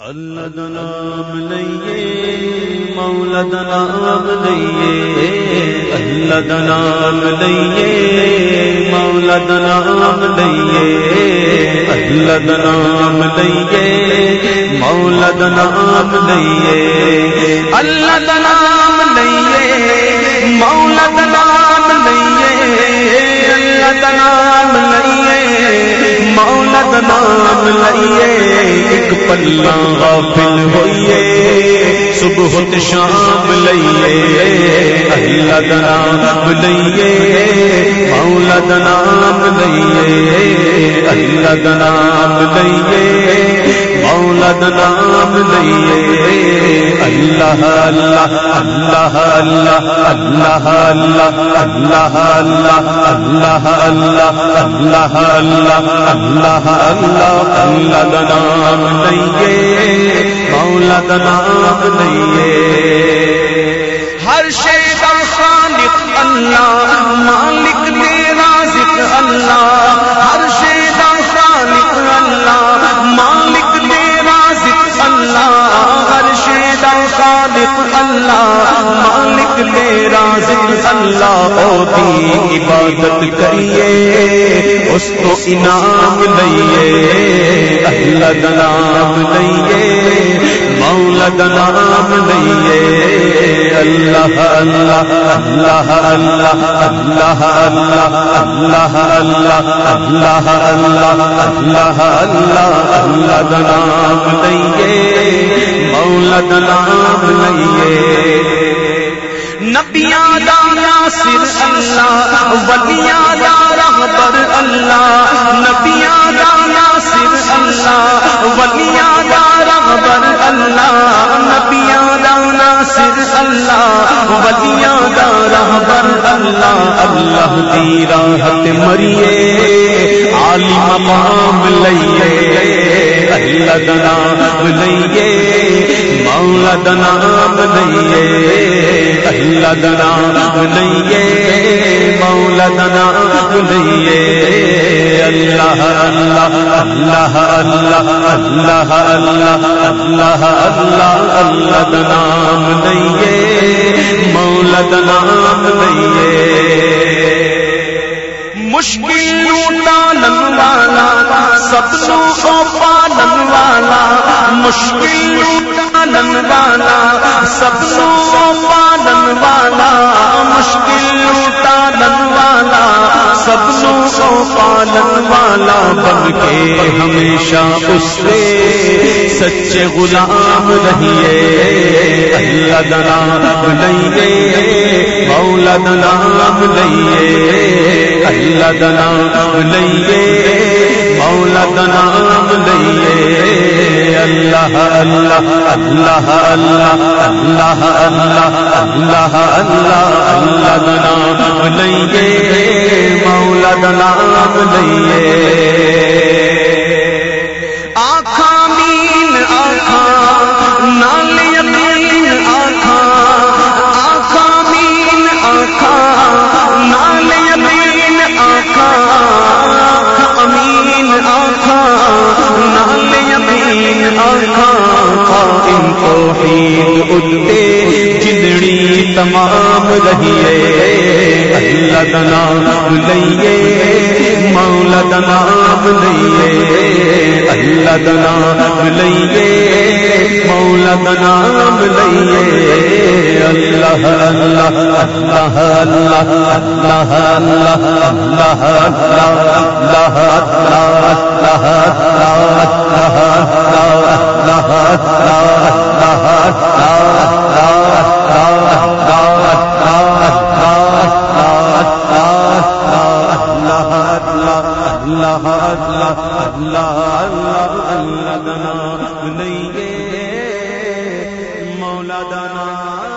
اللہ نام لئیے مولا نام لئیے اللہ نام لئیے مولا نام لئیے اللہ نام لئیے مولا نام لئیے اللہ نام لئیے مولا نام لئیے اللہ نام نام لئیے ایک پلا غافل ہوئیے، صبح شام لئیے اللہ نام لئیے مولا نام لئیے اللہ نام لئیے مولا نام لئیے اللہ اللہ اللہ اللہ اللہ اللہ اللہ اللہ اللہ اللہ اللہ اللہ اللہ اللہ اللہ نام لئیے مولا نام لئیے اللہ، مالک تیرا ذکر اللہ ہوتی عبادت کریے، اس کو انعام لئیے اللہ نام لئیے مولا نام لئیے اللہ اللہ اللہ اللہ اللہ اللہ اللہ اللہ اللہ اللہ اللہ اللہ نام لئیے مولا نام لئیے نبیاں دانا سر اللہ ولیاں دارا پر اللہ نبیاں دانا سر اللہ ولیاں دارا پر اللہ نبیاں ولیاں دارا پر اللہ اللہ دی راحت مریے۔ عالم مقام لئیے اللہ نام لئیے، مولا نام لئیے اللہ نام لئیے مولا نام لئیے اللہ اللہ اللہ اللہ اللہ اللہ اللہ اللہ اللہ نام لئیے مولا نام لئیے مشکل لوٹا والا سب سو پالن والا مشکل لوٹا والا سب سب سو پالن والا بن کے ہمیشہ اس سے سچے غلام رہیے۔ اللہ نام لئیے مولا نام لئیے اللہ نام لئیے مولا نام لئیے اللہ اللہ اللہ اللہ اللہ اللہ اللہ اللہ اللہ نام لئیے مولا نام لئیے آخا مین آخا نال یمین آخا آخا مین آخا نال یمین آخا امین آخا نال آخا توحید اٹھتے جدڑی تمام رہیے اللہ نام لئیے مولا نام لئیے اللہ نام لئیے مولا نام لئیے اللہ اللہ اللہ اللہ اللہ اللہ اللہ اللہ اللہ اللہ اللہ اللہ اللہ اللہ اللہ دنا نہیں مولا دانا